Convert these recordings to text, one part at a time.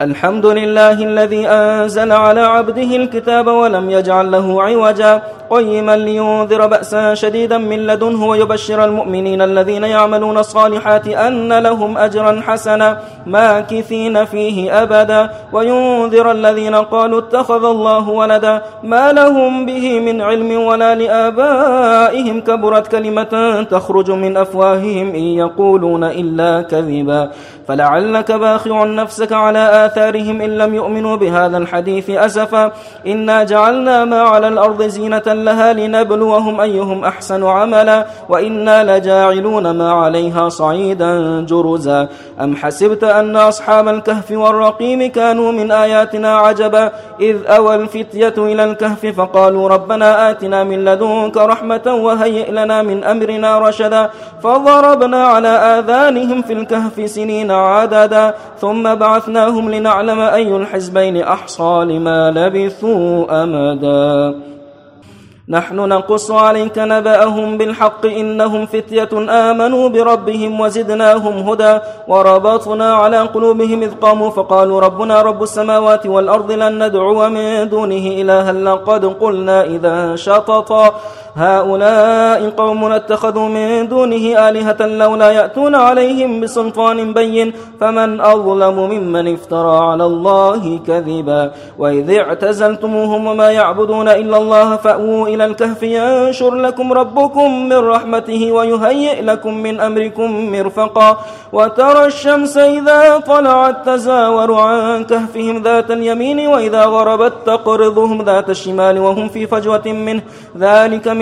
الحمد لله الذي أنزل على عبده الكتاب ولم يجعل له عوجا قيما لينذر بأسا شديدا من لدنه ويبشر المؤمنين الذين يعملون الصالحات أن لهم أجرا حسنا ماكثين فيه أبدا وينذر الذين قالوا اتخذ الله ولدا ما لهم به من علم ولا لآبائهم كبرت كلمة تخرج من أفواههم إن يقولون إلا كذبا فلعلك باخع نفسك على آثارهم إن لم يؤمنوا بهذا الحديث أسفا. إنا جعلنا ما على الأرض زينة لها لنبلوهم أيهم أحسن عملا. وإنا لجاعلون ما عليها صعيدا جرزا. أم حسبت أن أصحاب الكهف والرقيم كانوا من آياتنا عجبا؟ إذ أوى الفتية إلى الكهف فقالوا ربنا آتنا من لدنك رحمة وهيئ لنا من أمرنا رشدا. فضربنا على آذانهم في الكهف سنين عددا. ثم بعثناهم لنعلم أي الحزبين أحصى لما لبثوا أمدا. نحن نقص عليك نبأهم بالحق إنهم فتية آمنوا بربهم وزدناهم هدى وربطنا على قلوبهم إذ قاموا فقالوا ربنا رب السماوات والأرض لن ندعو من دونه إلها لقد قلنا إذا شططا. هؤلاء قوم اتخذوا من دونه آلهة لولا يأتون عليهم بسلطان بين فمن أظلم ممن افترى على الله كذبا وإذ اعتزلتموهم وما يعبدون إلا الله فأووا إلى الكهف ينشر لكم ربكم من رحمته ويهيئ لكم من أمركم مرفقا وترى الشمس إذا طلعت تزاور عن كهفهم ذات اليمين وإذا غربت تقرضهم ذات الشمال وهم في فجوة منه ذلك من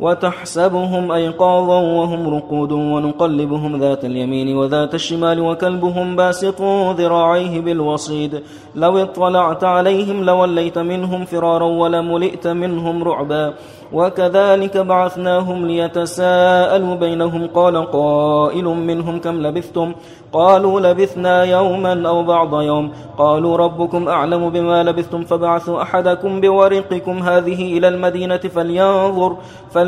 وتحسبهم أيقاظا وهم رقود ونقلبهم ذات اليمين وذات الشمال وكلبهم باسط ذراعيه بالوصيد. لو اطلعت عليهم لوليت منهم فرارا ولملئت منهم رعبا. وكذلك بعثناهم ليتساءلوا بينهم. قال قائل منهم كم لبثتم؟ قالوا لبثنا يوما أو بعض يوم. قالوا ربكم أعلم بما لبثتم. فبعثوا أحدكم بورقكم هذه إلى المدينة فلينظر, فلينظر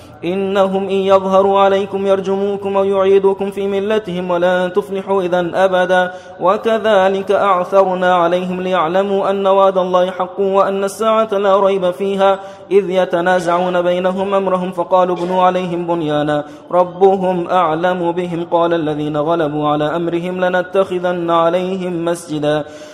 إنهم إن يظهروا عليكم يرجموكم أو يعيدوكم في ملتهم ولا تفلحوا إذا أبدا. وكذلك أعثرنا عليهم ليعلموا أن وعد الله حق وأن الساعة لا ريب فيها. إذ يتنازعون بينهم أمرهم فقالوا بنوا عليهم بنيانا. ربهم أعلم بهم. قال الذين غلبوا على أمرهم لنتخذن عليهم مسجدا.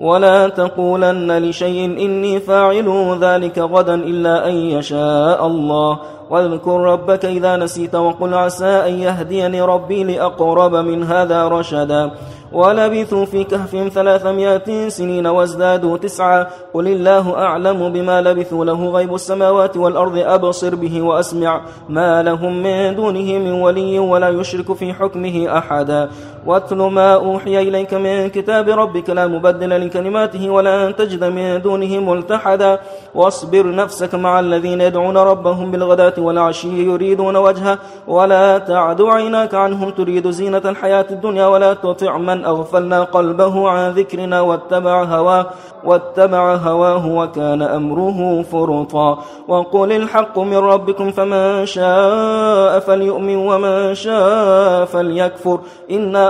ولا تقولن لشيء إني فاعل ذلك غدا إلا أن يشاء الله. واذكر ربك إذا نسيت وقل عسى أن يهديني ربي لأقرب من هذا رشدا. ولبثوا في كهف ثلاثمائة سنين وازدادوا تسعا. قل الله أعلم بما لبثوا له غيب السماوات والأرض أبصر به وأسمع ما لهم من دونه من ولي ولا يشرك في حكمه أحدا. واتل ما أوحي إليك من كتاب ربك لا مبدل لكلماته ولا تجد من دونه ملتحدا. واصبر نفسك مع الذين يدعون ربهم بالغداة والعشي يريدون وجهه. ولا تعد عيناك عنهم تريد زينة الحياة الدنيا ولا تطع من أغفلنا قلبه عن ذكرنا. واتبع هواه واتبع هواه وكان أمره فرطا. وقل الحق من ربكم فمن شاء فليؤمن ومن شاء فليكفر. إنا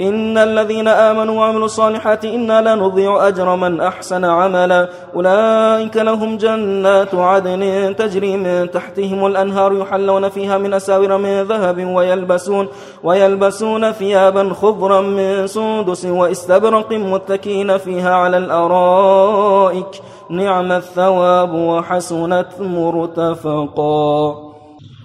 إن الذين آمنوا وعملوا الصالحات إنا لا نضيع أجر من أحسن عملا. أولئك لهم جنات عدن تجري من تحتهم الأنهار يحلون فيها من أساور من ذهب ويلبسون ويلبسون ثيابا خضرا من سندس واستبرق متكين فيها على الأرائك. نعم الثواب وحسنت مرتفقا.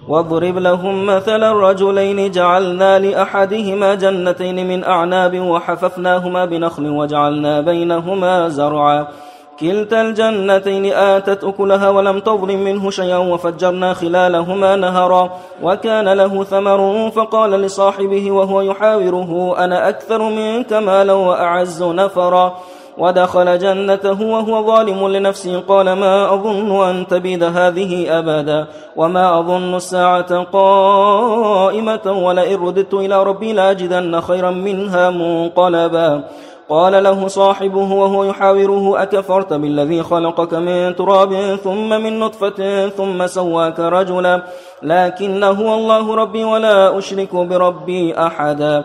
واضرب لهم مثل الرجلين جعلنا لأحدهما جنتين من أعناب وحففناهما بنخل وجعلنا بينهما زرعا. كلتا الجنتين آتت أكلها ولم تظلم منه شيئا وفجرنا خلالهما نهرا. وكان له ثمر فقال لصاحبه وهو يحاوره أنا أكثر منك مالا وأعز نفرا. ودخل جنته وهو ظالم لنفسه. قال ما أظن أن تبيد هذه أبدا وما أظن الساعة قائمة ولئن رددت إلى ربي لاجدن خيرا منها منقلبا. قال له صاحبه وهو يحاوره أكفرت بالذي خلقك من تراب ثم من نطفة ثم سواك رجلا لكنه الله ربي ولا أشرك بربي أحدا.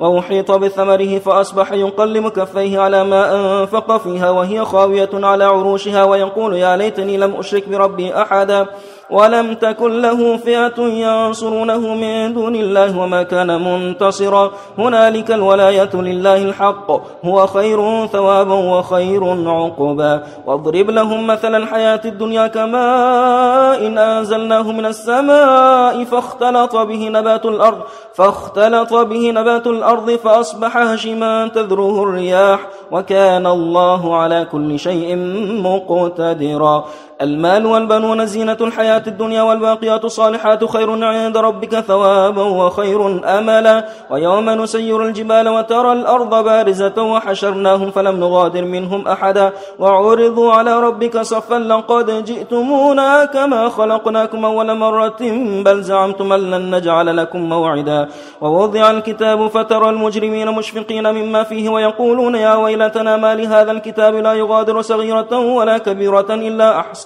وأحيط بثمره فأصبح يقلم كفيه على ما أنفق فيها وهي خاوية على عروشها ويقول يا ليتني لم أشرك بربي أحدا ولم تكن له فئة ينصرونه من دون الله وما كان منتصرا. هنالك الولاية لله الحق هو خير ثوابا وخير عقبا. واضرب لهم مثل الحياة الدنيا كماء إن أنزلناه من السماء فاختلط به نبات الأرض فاختلط به نبات الأرض فأصبح هشما تذروه الرياح وكان الله على كل شيء مقتدرا. المال والبنون زينة الحياة الدنيا والباقيات الصالحات خير عند ربك ثوابا وخير أملا. ويوم نسير الجبال وترى الأرض بارزة وحشرناهم فلم نغادر منهم أحدا. وعرضوا على ربك صفا لقد جئتمونا كما خلقناكم أول مرة بل زعمتم أن لن نجعل لكم موعدا. ووضع الكتاب فترى المجرمين مشفقين مما فيه ويقولون يا ويلتنا ما لهذا الكتاب لا يغادر صغيرة ولا كبيرة إلا أحصى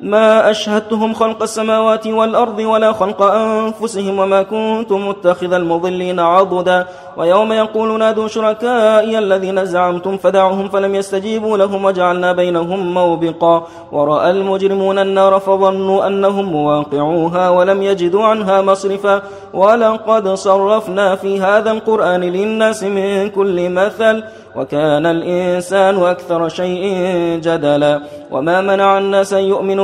ما أشهدتهم خلق السماوات والأرض ولا خلق أنفسهم وما كنت متخذ المضلين عضدا ويوم يقول نادوا شركائي الذين زعمتم فدعوهم فلم يستجيبوا لهم وجعلنا بينهم موبقا ورأى المجرمون النار فظنوا أنهم مواقعوها ولم يجدوا عنها مصرفا ولقد صرفنا في هذا القرآن للناس من كل مثل وكان الإنسان أكثر شيء جدلا وما منع الناس أن يؤمنوا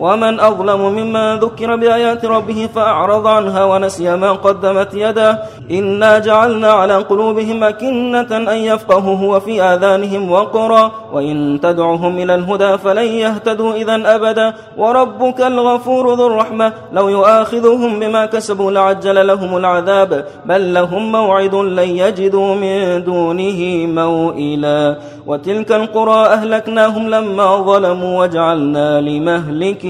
ومن أظلم ممن ذكر بآيات ربه فأعرض عنها ونسي ما قدمت يده. إنا جعلنا على قلوبهم أكنة أن يفقهوه وفي آذانهم وقرا. وإن تدعهم إلى الهدى فلن يهتدوا إذا أبدا. وربك الغفور ذو الرحمة. لو يؤاخذهم بما كسبوا لعجل لهم العذاب. بل لهم موعد لن يجدوا من دونه موئلا. وتلك القرى أهلكناهم لما ظلموا وجعلنا لمهلكهم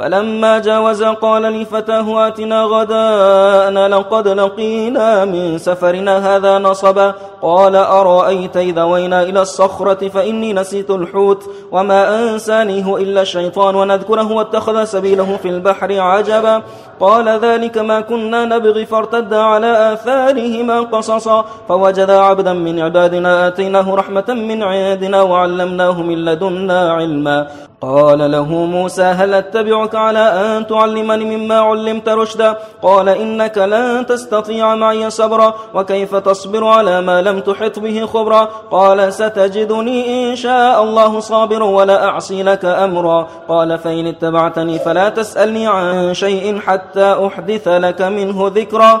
فلما جاوز قال لفتاه آتنا غداءنا لقد لقينا من سفرنا هذا نصبا قال أرأيت إذا وينا إلى الصخرة فإني نسيت الحوت وما أنسانيه إلا الشيطان ونذكره واتخذ سبيله في البحر عجبا قال ذلك ما كنا نبغي فارتد على آثارهما قصصا فوجد عبدا من عبادنا آتيناه رحمة من عندنا وعلمناه من لدنا علما قال له موسى هل أتبعك على أن تعلمني مما علمت رشدا؟ قال إنك لن تستطيع معي صبرا وكيف تصبر على ما لم تحط به خبرا؟ قال ستجدني إن شاء الله صابر ولا أعصي لك أمرا. قال فإن اتبعتني فلا تسألني عن شيء حتى أحدث لك منه ذكرا.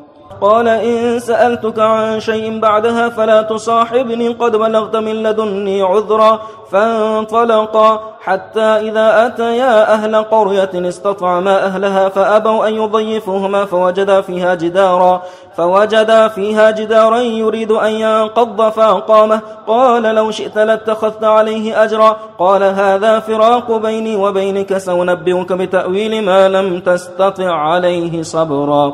قال إن سألتك عن شيء بعدها فلا تصاحبني قد بلغت من لدني عذرا فانطلقا حتى إذا أتيا أهل قرية استطعما أهلها فأبوا أن يضيفوهما فوجدا فيها جدارا فوجدا فيها جدارا يريد أن ينقض فأقامه قال لو شئت لاتخذت عليه أجرا قال هذا فراق بيني وبينك سأنبئك بتأويل ما لم تستطع عليه صبرا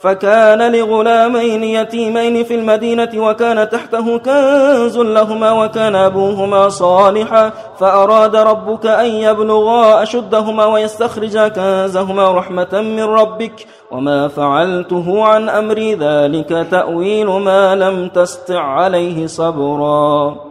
فكان لغلامين يتيمين في المدينة وكان تحته كنز لهما وكان أبوهما صالحا فأراد ربك أن يبلغا أشدهما ويستخرجا كنزهما رحمة من ربك. وما فعلته عن أمري ذلك تأويل ما لم تستع عليه صبرا.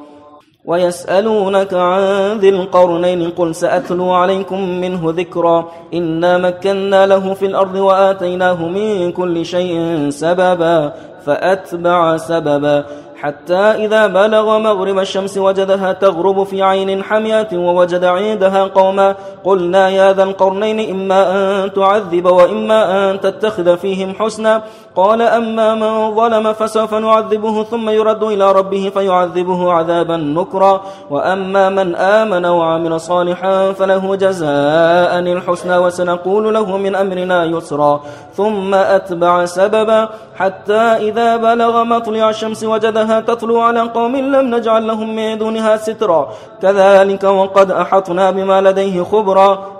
ويسألونك عن ذي القرنين قل سأتلو عليكم منه ذكرا إنا مكنا له في الأرض وآتيناه من كل شيء سببا فأتبع سببا حتى إذا بلغ مغرب الشمس وجدها تغرب في عين حمية ووجد عندها قوما قلنا يا ذا القرنين إما أن تعذب وإما أن تتخذ فيهم حسنا قال أما من ظلم فسوف نعذبه ثم يرد إلى ربه فيعذبه عذابا نكرا. وأما من آمن وعمل صالحا فله جزاء الحسنى وسنقول له من أمرنا يسرا. ثم أتبع سببا حتى إذا بلغ مطلع الشمس وجدها تطلع على قوم لم نجعل لهم من دونها سترا. كذلك وقد أحطنا بما لديه خبرا.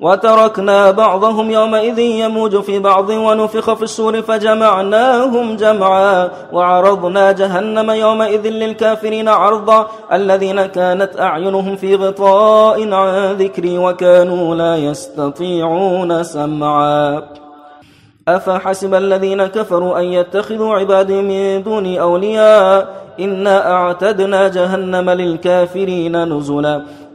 وتركنا بعضهم يومئذ يموج في بعض ونفخ في السور فجمعناهم جمعا وعرضنا جهنم يومئذ للكافرين عرضا الذين كانت أعينهم في غطاء عن ذكري وكانوا لا يستطيعون سمعا. أفحسب الذين كفروا أن يتخذوا عبادي من دوني أولياء؟ إنا أعتدنا جهنم للكافرين نزلا.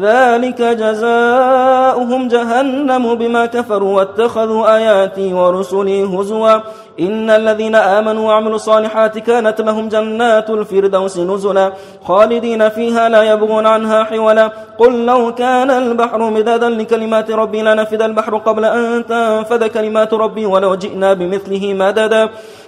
ذلك جزاؤهم جهنم بما كفروا واتخذوا آياتي ورسلي هزوا. إن الذين آمنوا وعملوا الصالحات كانت لهم جنات الفردوس نزلا خالدين فيها لا يبغون عنها حولا. قل لو كان البحر مدادا لكلمات ربي لنفد البحر قبل أن تنفذ كلمات ربي ولو جئنا بمثله مددا.